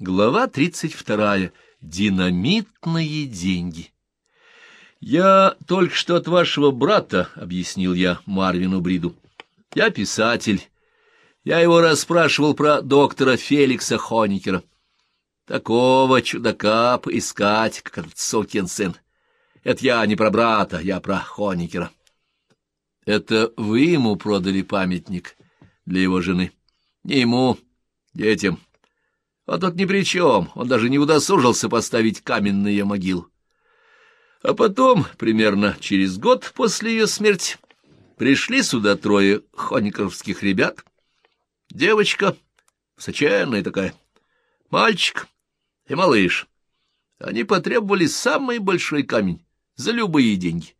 Глава 32. Динамитные деньги. «Я только что от вашего брата», — объяснил я Марвину Бриду. «Я писатель. Я его расспрашивал про доктора Феликса Хоникера. Такого чудака поискать, как этот сукин сын. Это я не про брата, я про Хоникера». «Это вы ему продали памятник для его жены?» «Не ему, детям». А тот ни при чем, он даже не удосужился поставить каменные могилы. А потом, примерно через год после ее смерти, пришли сюда трое хониковских ребят. Девочка, высоченная такая, мальчик и малыш. Они потребовали самый большой камень за любые деньги.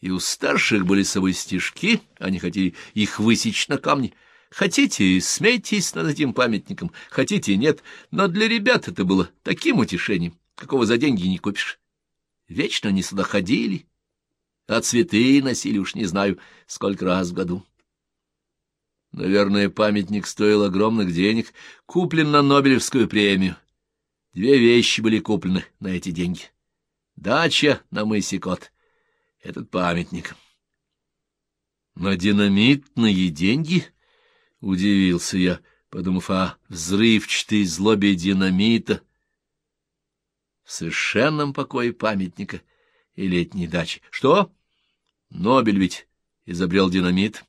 И у старших были с собой стежки, они хотели их высечь на камне — Хотите, смейтесь над этим памятником, хотите, нет, но для ребят это было таким утешением, какого за деньги не купишь. Вечно они сюда ходили, а цветы носили уж не знаю, сколько раз в году. Наверное, памятник стоил огромных денег, куплен на Нобелевскую премию. Две вещи были куплены на эти деньги. Дача на мысе Кот, этот памятник. На динамитные деньги — удивился я, подумав о взрывчатой злобе динамита в совершенном покое памятника и летней дачи. Что? Нобель ведь изобрел динамит.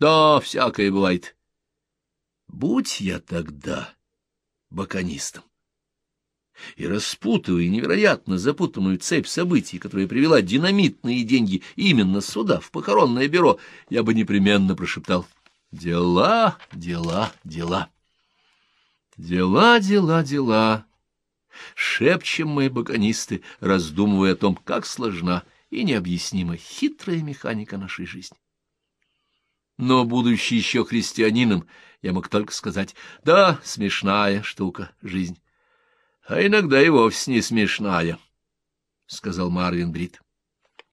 Да, всякое бывает. Будь я тогда баконистом и распутывая невероятно запутанную цепь событий, которая привела динамитные деньги именно сюда, в похоронное бюро, я бы непременно прошептал — Дела, дела, дела. Дела, дела, дела. Шепчем мы, баконисты, раздумывая о том, как сложна и необъяснима хитрая механика нашей жизни. Но, будучи еще христианином, я мог только сказать, да, смешная штука жизнь, а иногда и вовсе не смешная, — сказал Марвин Брит.